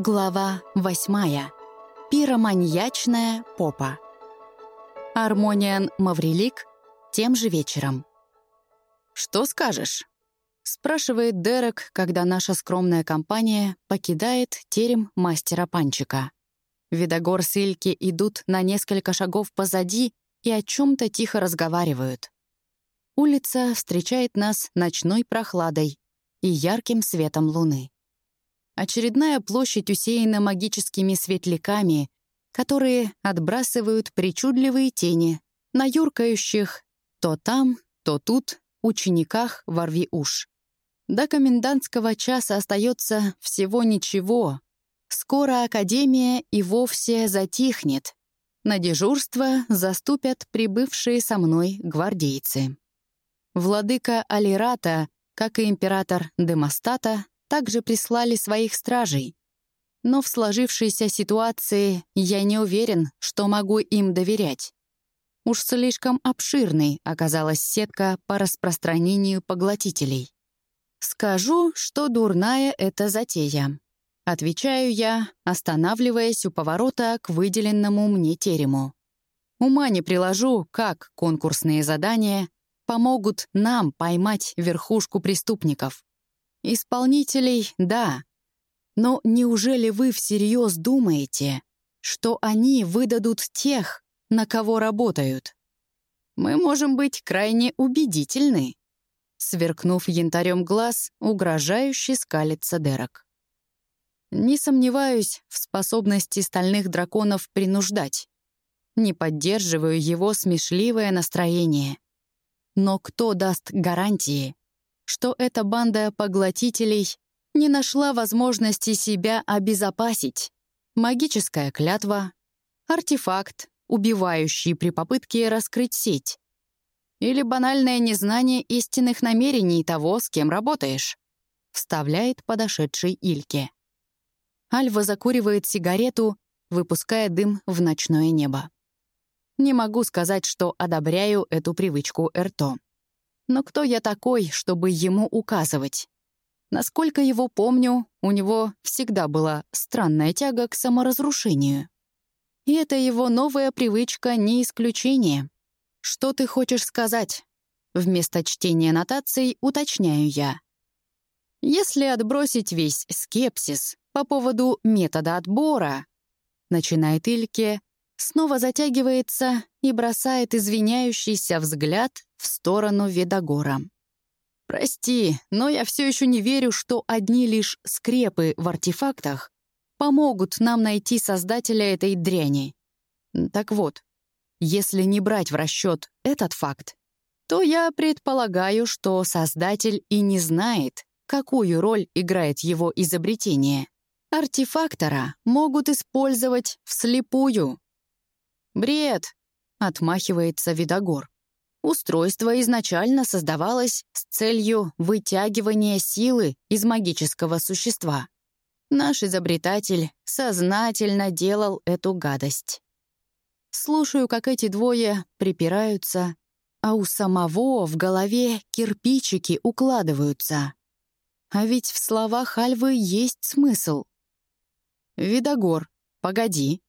Глава восьмая. Пироманьячная попа. Армониан Маврилик тем же вечером. «Что скажешь?» — спрашивает Дерек, когда наша скромная компания покидает терем мастера Панчика. Видогор с Ильки идут на несколько шагов позади и о чем то тихо разговаривают. Улица встречает нас ночной прохладой и ярким светом луны. Очередная площадь усеяна магическими светляками, которые отбрасывают причудливые тени на юркающих то там, то тут учениках ворви уж. До комендантского часа остается всего ничего. Скоро Академия и вовсе затихнет. На дежурство заступят прибывшие со мной гвардейцы. Владыка Алирата, как и император Демостата, также прислали своих стражей. Но в сложившейся ситуации я не уверен, что могу им доверять. Уж слишком обширной оказалась сетка по распространению поглотителей. «Скажу, что дурная эта затея», — отвечаю я, останавливаясь у поворота к выделенному мне терему. Ума не приложу, как конкурсные задания помогут нам поймать верхушку преступников. Исполнителей — да. Но неужели вы всерьез думаете, что они выдадут тех, на кого работают? Мы можем быть крайне убедительны. Сверкнув янтарем глаз, угрожающе скалится Дерек. Не сомневаюсь в способности стальных драконов принуждать. Не поддерживаю его смешливое настроение. Но кто даст гарантии, что эта банда поглотителей не нашла возможности себя обезопасить. Магическая клятва, артефакт, убивающий при попытке раскрыть сеть. Или банальное незнание истинных намерений того, с кем работаешь. Вставляет подошедший Ильке. Альва закуривает сигарету, выпуская дым в ночное небо. Не могу сказать, что одобряю эту привычку Эрто. Но кто я такой, чтобы ему указывать? Насколько его помню, у него всегда была странная тяга к саморазрушению. И эта его новая привычка не исключение. Что ты хочешь сказать? Вместо чтения нотаций уточняю я. Если отбросить весь скепсис по поводу метода отбора, начинает Ильке, снова затягивается и бросает извиняющийся взгляд в сторону Видогора. «Прости, но я все еще не верю, что одни лишь скрепы в артефактах помогут нам найти создателя этой дряни. Так вот, если не брать в расчет этот факт, то я предполагаю, что создатель и не знает, какую роль играет его изобретение. Артефактора могут использовать вслепую, «Бред!» — отмахивается Видогор. Устройство изначально создавалось с целью вытягивания силы из магического существа. Наш изобретатель сознательно делал эту гадость. Слушаю, как эти двое припираются, а у самого в голове кирпичики укладываются. А ведь в словах Альвы есть смысл. «Видогор, погоди»,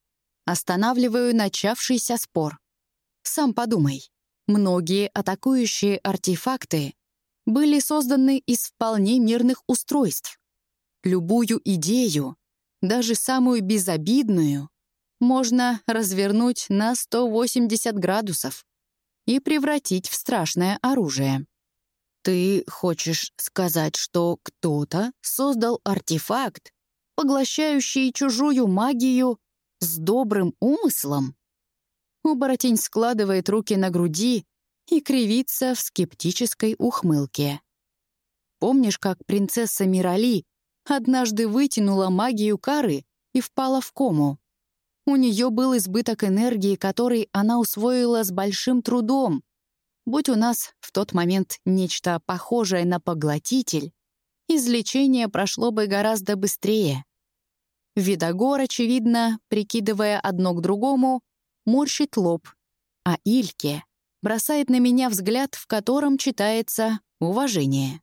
Останавливаю начавшийся спор. Сам подумай. Многие атакующие артефакты были созданы из вполне мирных устройств. Любую идею, даже самую безобидную, можно развернуть на 180 градусов и превратить в страшное оружие. Ты хочешь сказать, что кто-то создал артефакт, поглощающий чужую магию с добрым умыслом? Оборотень складывает руки на груди и кривится в скептической ухмылке. Помнишь, как принцесса Мирали однажды вытянула магию кары и впала в кому? У нее был избыток энергии, который она усвоила с большим трудом. Будь у нас в тот момент нечто похожее на поглотитель, излечение прошло бы гораздо быстрее. Видогор, очевидно, прикидывая одно к другому, морщит лоб, а Ильке бросает на меня взгляд, в котором читается уважение.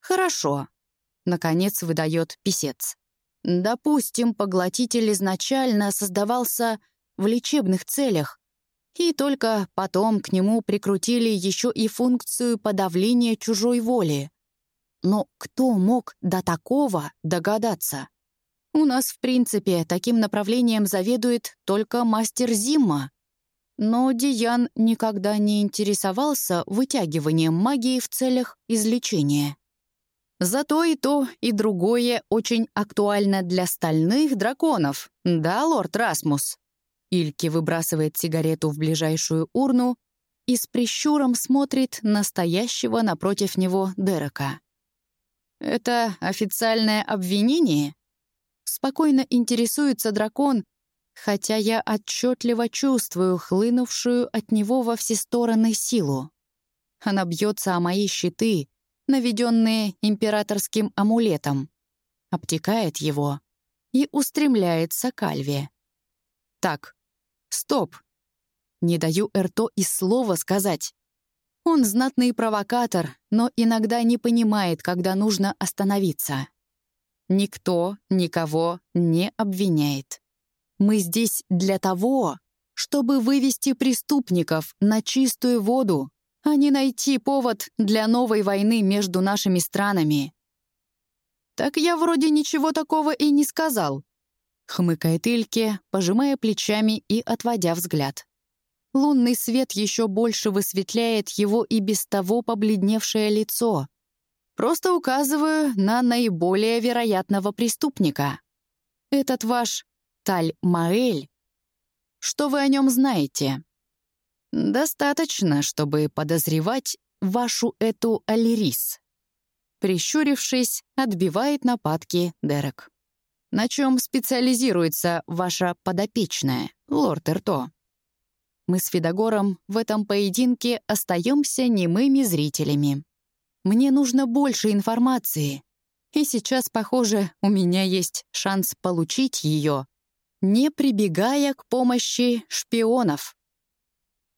«Хорошо», — наконец выдает писец. Допустим, поглотитель изначально создавался в лечебных целях, и только потом к нему прикрутили еще и функцию подавления чужой воли. Но кто мог до такого догадаться? У нас, в принципе, таким направлением заведует только мастер Зимма. Но Диан никогда не интересовался вытягиванием магии в целях излечения. Зато и то, и другое очень актуально для стальных драконов, да, лорд Расмус? Ильки выбрасывает сигарету в ближайшую урну и с прищуром смотрит настоящего напротив него Дерека. «Это официальное обвинение?» Спокойно интересуется дракон, хотя я отчетливо чувствую хлынувшую от него во все стороны силу. Она бьется о мои щиты, наведенные императорским амулетом, обтекает его и устремляется к Альве. Так, стоп. Не даю Эрто и слова сказать. Он знатный провокатор, но иногда не понимает, когда нужно остановиться. Никто никого не обвиняет. Мы здесь для того, чтобы вывести преступников на чистую воду, а не найти повод для новой войны между нашими странами. «Так я вроде ничего такого и не сказал», — хмыкает Ильке, пожимая плечами и отводя взгляд. Лунный свет еще больше высветляет его и без того побледневшее лицо. Просто указываю на наиболее вероятного преступника. Этот ваш Таль-Маэль. Что вы о нем знаете? Достаточно, чтобы подозревать вашу эту Алирис. Прищурившись, отбивает нападки Дерек. На чем специализируется ваша подопечная, лорд Эрто? Мы с Федогором в этом поединке остаемся немыми зрителями. Мне нужно больше информации. И сейчас, похоже, у меня есть шанс получить ее, не прибегая к помощи шпионов.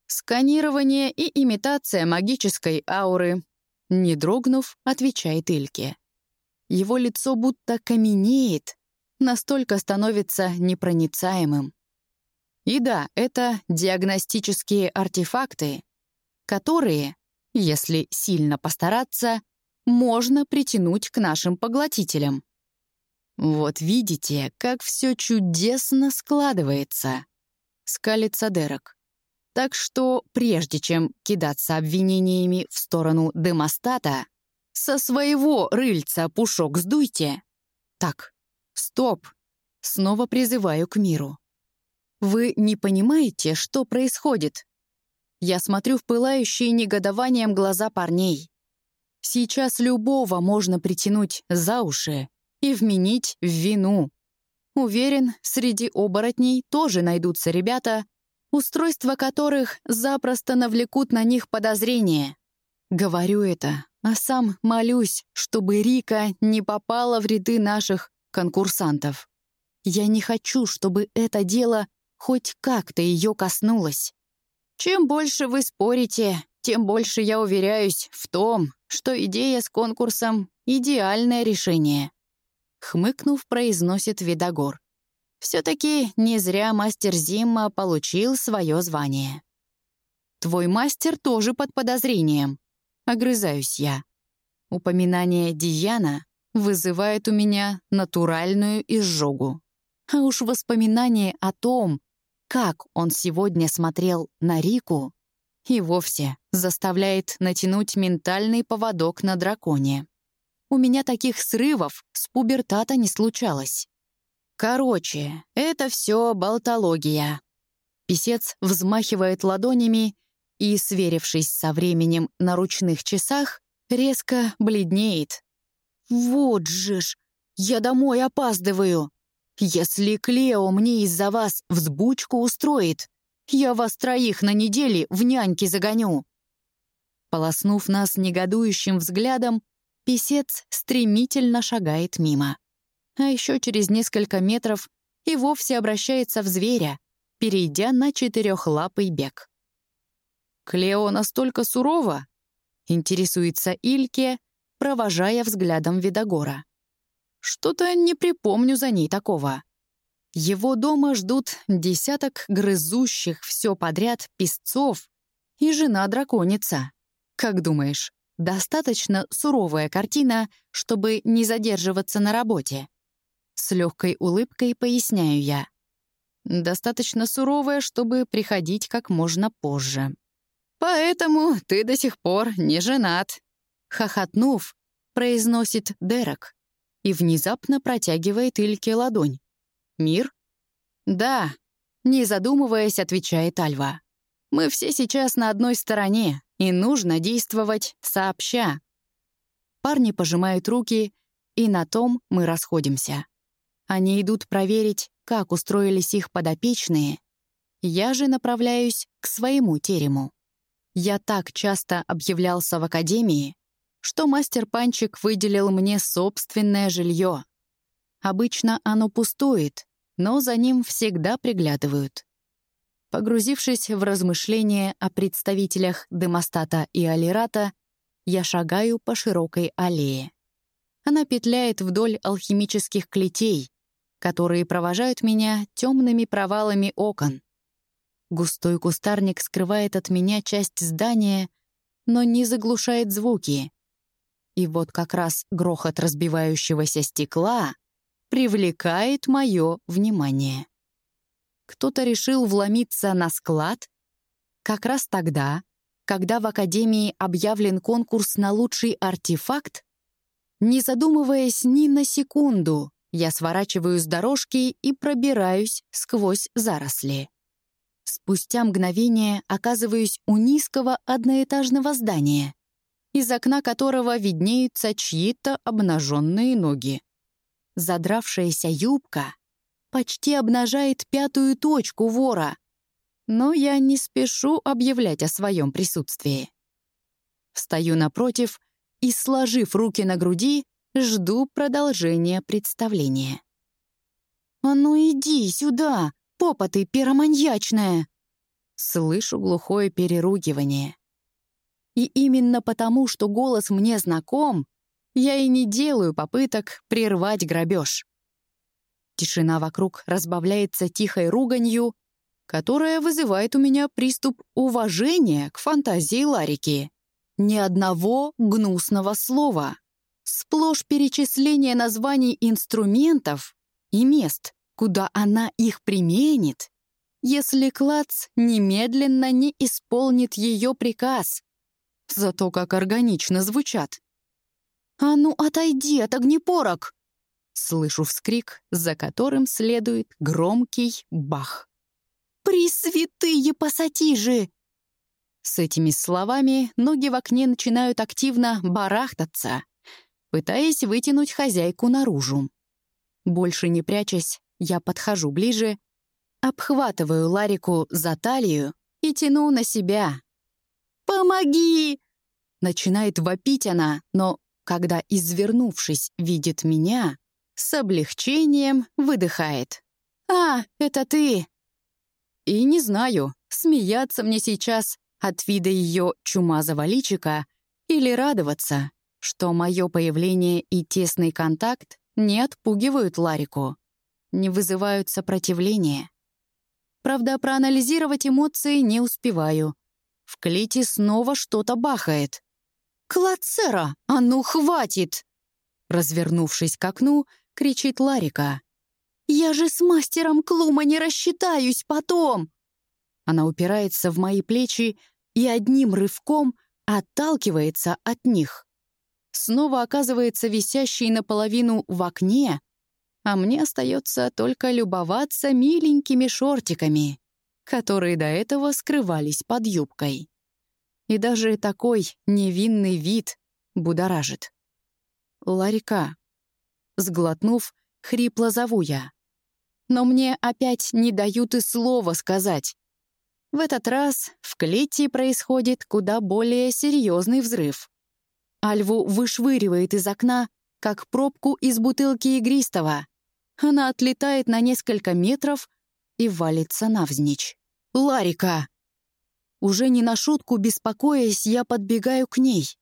«Сканирование и имитация магической ауры», — не дрогнув, отвечает Ильке. Его лицо будто каменеет, настолько становится непроницаемым. И да, это диагностические артефакты, которые, если сильно постараться, можно притянуть к нашим поглотителям. Вот видите, как все чудесно складывается. Скалится Дерек. Так что, прежде чем кидаться обвинениями в сторону демостата, со своего рыльца пушок сдуйте. Так, стоп. Снова призываю к миру. Вы не понимаете, что происходит? Я смотрю в пылающие негодованием глаза парней. Сейчас любого можно притянуть за уши и вменить в вину. Уверен, среди оборотней тоже найдутся ребята, устройства которых запросто навлекут на них подозрения. Говорю это, а сам молюсь, чтобы Рика не попала в ряды наших конкурсантов. Я не хочу, чтобы это дело хоть как-то ее коснулось. Чем больше вы спорите, тем больше я уверяюсь в том, что идея с конкурсом — идеальное решение. Хмыкнув, произносит Видогор. Все-таки не зря мастер Зимма получил свое звание. Твой мастер тоже под подозрением. Огрызаюсь я. Упоминание Диана вызывает у меня натуральную изжогу. А уж воспоминание о том, как он сегодня смотрел на Рику, и вовсе заставляет натянуть ментальный поводок на драконе. У меня таких срывов с пубертата не случалось. Короче, это все болтология. Писец взмахивает ладонями и, сверившись со временем на ручных часах, резко бледнеет. «Вот же ж! Я домой опаздываю! Если Клео мне из-за вас взбучку устроит, я вас троих на неделе в няньки загоню!» Полоснув нас негодующим взглядом, писец стремительно шагает мимо а еще через несколько метров и вовсе обращается в зверя, перейдя на четырехлапый бег. «Клео настолько сурова?» — интересуется Ильке, провожая взглядом Видогора. Что-то не припомню за ней такого. Его дома ждут десяток грызущих все подряд песцов и жена-драконица. Как думаешь, достаточно суровая картина, чтобы не задерживаться на работе? С легкой улыбкой поясняю я. Достаточно суровая, чтобы приходить как можно позже. «Поэтому ты до сих пор не женат», — хохотнув, произносит Дерек и внезапно протягивает Ильке ладонь. «Мир?» «Да», — не задумываясь, отвечает Альва. «Мы все сейчас на одной стороне, и нужно действовать сообща». Парни пожимают руки, и на том мы расходимся. Они идут проверить, как устроились их подопечные. Я же направляюсь к своему терему. Я так часто объявлялся в академии, что мастер Панчик выделил мне собственное жилье. Обычно оно пустует, но за ним всегда приглядывают. Погрузившись в размышления о представителях Демостата и Алирата, я шагаю по широкой аллее. Она петляет вдоль алхимических клетей, которые провожают меня темными провалами окон. Густой кустарник скрывает от меня часть здания, но не заглушает звуки. И вот как раз грохот разбивающегося стекла привлекает мое внимание. Кто-то решил вломиться на склад как раз тогда, когда в Академии объявлен конкурс на лучший артефакт, не задумываясь ни на секунду, я сворачиваю с дорожки и пробираюсь сквозь заросли. Спустя мгновение оказываюсь у низкого одноэтажного здания, из окна которого виднеются чьи-то обнаженные ноги. Задравшаяся юбка почти обнажает пятую точку вора, но я не спешу объявлять о своем присутствии. Встаю напротив и, сложив руки на груди, жду продолжения представления. «А ну иди сюда, попа ты пироманьячная!» Слышу глухое переругивание. И именно потому, что голос мне знаком, я и не делаю попыток прервать грабеж. Тишина вокруг разбавляется тихой руганью, которая вызывает у меня приступ уважения к фантазии Ларики. Ни одного гнусного слова. Сплошь перечисление названий инструментов и мест, куда она их применит, если Клац немедленно не исполнит ее приказ. Зато как органично звучат. «А ну, отойди от огнепорок!» Слышу вскрик, за которым следует громкий бах. «Пресвятые пассатижи!» С этими словами ноги в окне начинают активно барахтаться, пытаясь вытянуть хозяйку наружу. Больше не прячась, я подхожу ближе, обхватываю Ларику за талию и тяну на себя. «Помоги!» Начинает вопить она, но когда, извернувшись, видит меня, с облегчением выдыхает. «А, это ты!» И не знаю, смеяться мне сейчас от вида ее чумазого личика или радоваться, что мое появление и тесный контакт не отпугивают Ларику, не вызывают сопротивления. Правда, проанализировать эмоции не успеваю. В клите снова что-то бахает. «Клацера, а ну хватит!» Развернувшись к окну, кричит Ларика. «Я же с мастером Клума не рассчитаюсь потом!» Она упирается в мои плечи и одним рывком отталкивается от них. Снова оказывается висящей наполовину в окне, а мне остается только любоваться миленькими шортиками, которые до этого скрывались под юбкой. И даже такой невинный вид будоражит. «Ларика». Сглотнув, хрипло зову я. Но мне опять не дают и слова сказать. В этот раз в клете происходит куда более серьезный взрыв. Альву вышвыривает из окна, как пробку из бутылки игристого. Она отлетает на несколько метров и валится навзничь. «Ларика!» Уже не на шутку беспокоясь, я подбегаю к ней,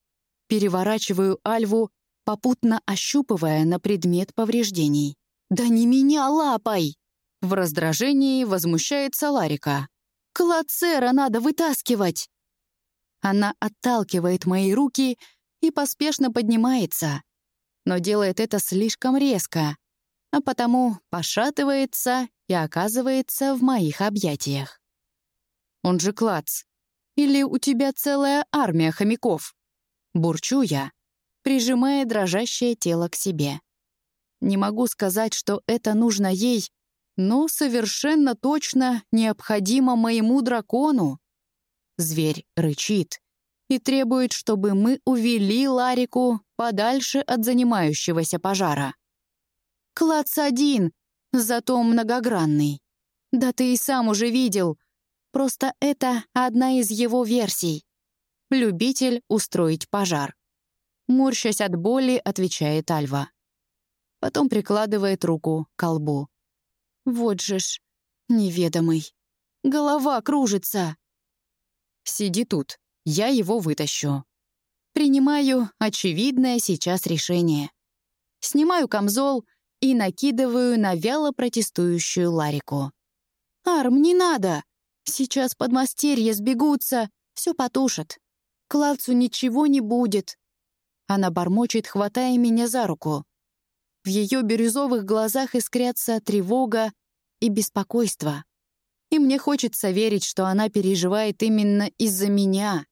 переворачиваю Альву попутно ощупывая на предмет повреждений. «Да не меня лапой!» В раздражении возмущается Ларика. «Клацера надо вытаскивать!» Она отталкивает мои руки и поспешно поднимается, но делает это слишком резко, а потому пошатывается и оказывается в моих объятиях. Он же клац. Или у тебя целая армия хомяков? Бурчу я, прижимая дрожащее тело к себе. Не могу сказать, что это нужно ей, но совершенно точно необходимо моему дракону. Зверь рычит и требует, чтобы мы увели Ларику подальше от занимающегося пожара. Клац один, зато многогранный. Да ты и сам уже видел. Просто это одна из его версий. Любитель устроить пожар. Морщась от боли, отвечает Альва. Потом прикладывает руку к колбу. Вот же ж, неведомый. Голова кружится. Сиди тут, я его вытащу. Принимаю очевидное сейчас решение. Снимаю камзол и накидываю на вяло протестующую Ларику. «Арм, не надо! Сейчас подмастерья сбегутся, все потушат. Кладцу ничего не будет». Она бормочет, хватая меня за руку. В ее бирюзовых глазах искрятся тревога и беспокойство. И мне хочется верить, что она переживает именно из-за меня.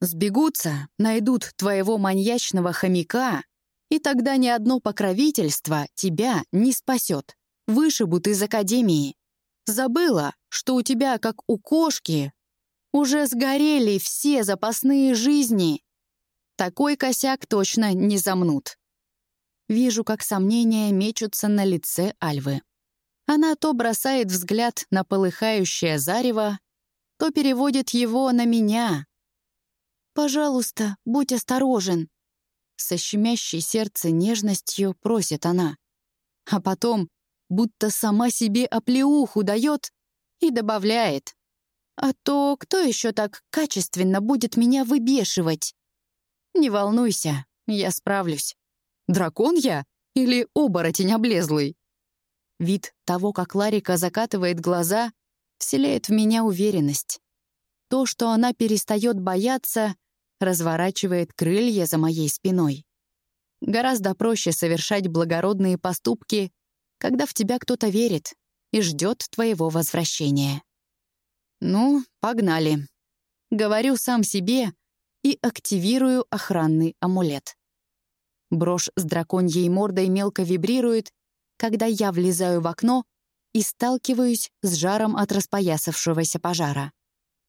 Сбегутся, найдут твоего маньячного хомяка, и тогда ни одно покровительство тебя не спасет. Вышибут из академии. Забыла, что у тебя, как у кошки, уже сгорели все запасные жизни. Такой косяк точно не замнут. Вижу, как сомнения мечутся на лице Альвы. Она то бросает взгляд на полыхающее зарево, то переводит его на меня. «Пожалуйста, будь осторожен», — со щемящей сердце нежностью просит она. А потом, будто сама себе оплеуху дает и добавляет. «А то кто еще так качественно будет меня выбешивать?» «Не волнуйся, я справлюсь. Дракон я или оборотень облезлый?» Вид того, как Ларика закатывает глаза, вселяет в меня уверенность. То, что она перестает бояться, разворачивает крылья за моей спиной. Гораздо проще совершать благородные поступки, когда в тебя кто-то верит и ждет твоего возвращения. Ну, погнали. Говорю сам себе и активирую охранный амулет. Брошь с драконьей мордой мелко вибрирует, когда я влезаю в окно и сталкиваюсь с жаром от распоясавшегося пожара.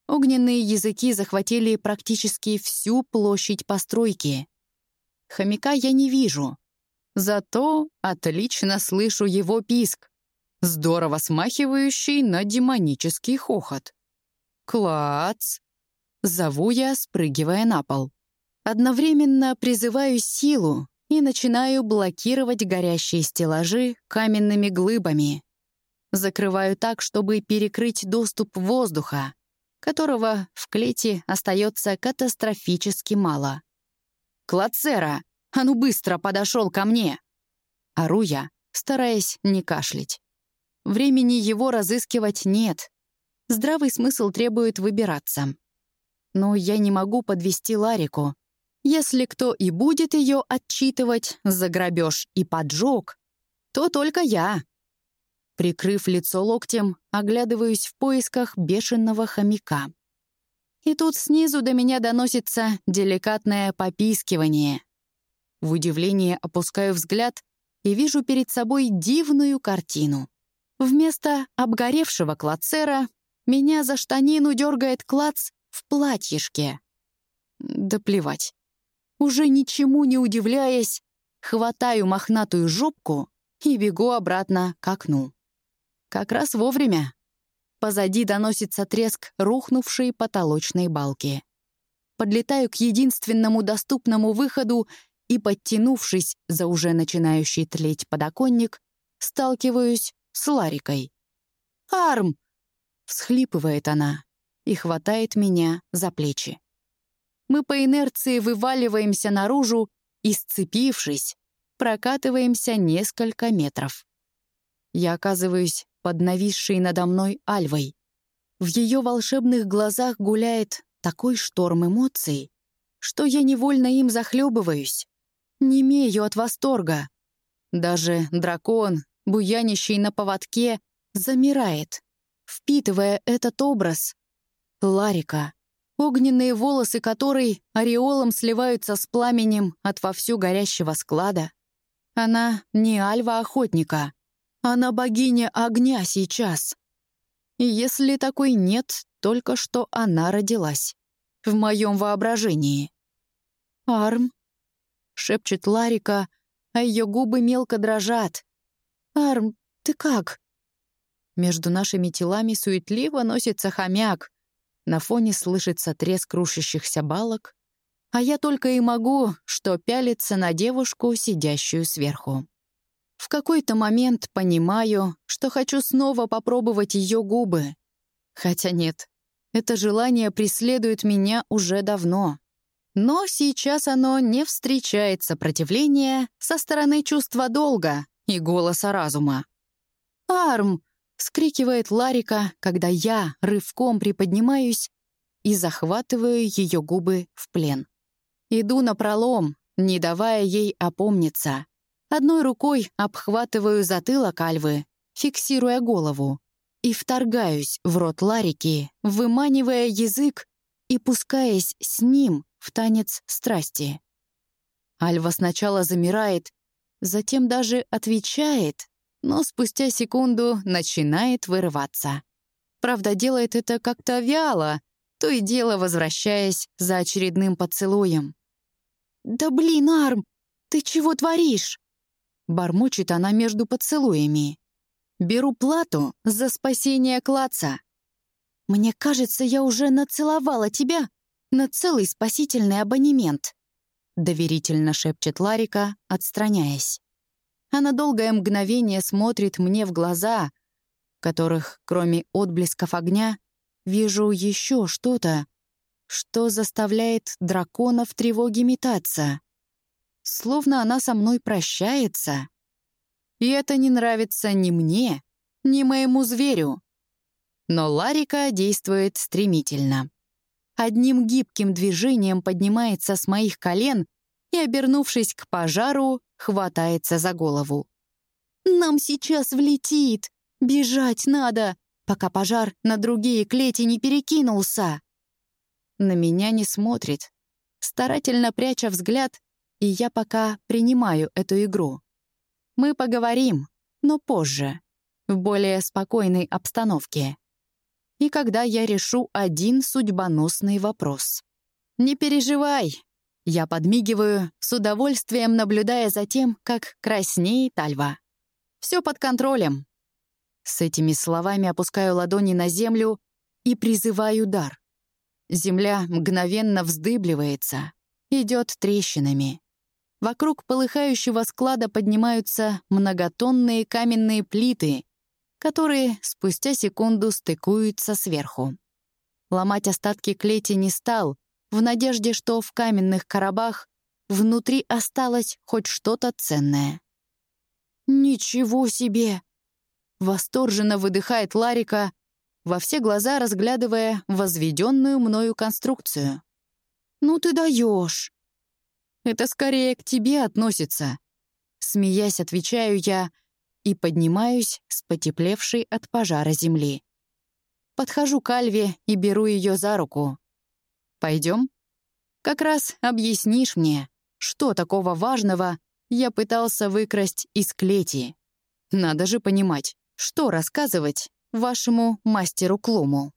Огненные языки захватили практически всю площадь постройки. Хомяка я не вижу, зато отлично слышу его писк, здорово смахивающий на демонический хохот. «Клац!» — зову я, спрыгивая на пол. Одновременно призываю силу и начинаю блокировать горящие стеллажи каменными глыбами. Закрываю так, чтобы перекрыть доступ воздуха, которого в клете остается катастрофически мало. «Клацера, а ну быстро подошел ко мне!» Ору я, стараясь не кашлять. Времени его разыскивать нет. Здравый смысл требует выбираться. Но я не могу подвести Ларику. Если кто и будет ее отчитывать за грабеж и поджог, то только я. Прикрыв лицо локтем, оглядываюсь в поисках бешеного хомяка. И тут снизу до меня доносится деликатное попискивание. В удивлении опускаю взгляд и вижу перед собой дивную картину. Вместо обгоревшего клацера меня за штанину дергает клац в платьишке. Да плевать. Уже ничему не удивляясь, хватаю мохнатую жопку и бегу обратно к окну. Как раз вовремя. Позади доносится треск рухнувшей потолочной балки. Подлетаю к единственному доступному выходу и, подтянувшись за уже начинающий тлеть подоконник, сталкиваюсь с Ларикой. «Арм!» — всхлипывает она и хватает меня за плечи. Мы по инерции вываливаемся наружу и, сцепившись, прокатываемся несколько метров. Я оказываюсь под нависшей надо мной Альвой. В ее волшебных глазах гуляет такой шторм эмоций, что я невольно им захлебываюсь, немею от восторга. Даже дракон, буянищий на поводке, замирает, впитывая этот образ. Ларика, огненные волосы которой ореолом сливаются с пламенем от вовсю горящего склада. Она не альва-охотника, она богиня огня сейчас. И если такой нет, только что она родилась. В моем воображении. «Арм?» — шепчет Ларика, а ее губы мелко дрожат. «Арм, ты как?» Между нашими телами суетливо носится хомяк. На фоне слышится треск крушащихся балок, а я только и могу, что пялиться на девушку, сидящую сверху. В какой-то момент понимаю, что хочу снова попробовать ее губы. Хотя нет, это желание преследует меня уже давно. Но сейчас оно не встречает сопротивления со стороны чувства долга и голоса разума. «Арм!» — скрикивает Ларика, когда я рывком приподнимаюсь и захватываю ее губы в плен. Иду на пролом, не давая ей опомниться. Одной рукой обхватываю затылок Альвы, фиксируя голову, и вторгаюсь в рот Ларики, выманивая язык и пускаясь с ним в танец страсти. Альва сначала замирает, затем даже отвечает, но спустя секунду начинает вырываться. Правда, делает это как-то вяло, то и дело возвращаясь за очередным поцелуем. «Да блин, Арм, ты чего творишь?» Бормочет она между поцелуями. «Беру плату за спасение Клаца. Мне кажется, я уже нацеловала тебя на целый спасительный абонемент», доверительно шепчет Ларика, отстраняясь. Она долгое мгновение смотрит мне в глаза, которых, кроме отблесков огня, вижу еще что-то, что заставляет дракона в тревоге метаться. Словно она со мной прощается. И это не нравится ни мне, ни моему зверю. Но Ларика действует стремительно. Одним гибким движением поднимается с моих колен и, обернувшись к пожару, хватается за голову. «Нам сейчас влетит! Бежать надо, пока пожар на другие клети не перекинулся!» На меня не смотрит, старательно пряча взгляд, и я пока принимаю эту игру. Мы поговорим, но позже, в более спокойной обстановке. И когда я решу один судьбоносный вопрос. «Не переживай, я подмигиваю, с удовольствием наблюдая за тем, как краснеет Альва. Все под контролем. С этими словами опускаю ладони на землю и призываю дар. Земля мгновенно вздыбливается, идет трещинами. Вокруг полыхающего склада поднимаются многотонные каменные плиты, которые спустя секунду стыкуются сверху. Ломать остатки клети не стал, в надежде, что в каменных коробах внутри осталось хоть что-то ценное. «Ничего себе!» Восторженно выдыхает Ларика, во все глаза разглядывая возведенную мною конструкцию. «Ну ты даешь!» «Это скорее к тебе относится!» Смеясь, отвечаю я и поднимаюсь с потеплевшей от пожара земли. Подхожу к Альве и беру ее за руку. Пойдем? Как раз объяснишь мне, что такого важного я пытался выкрасть из клети. Надо же понимать, что рассказывать вашему мастеру Клуму.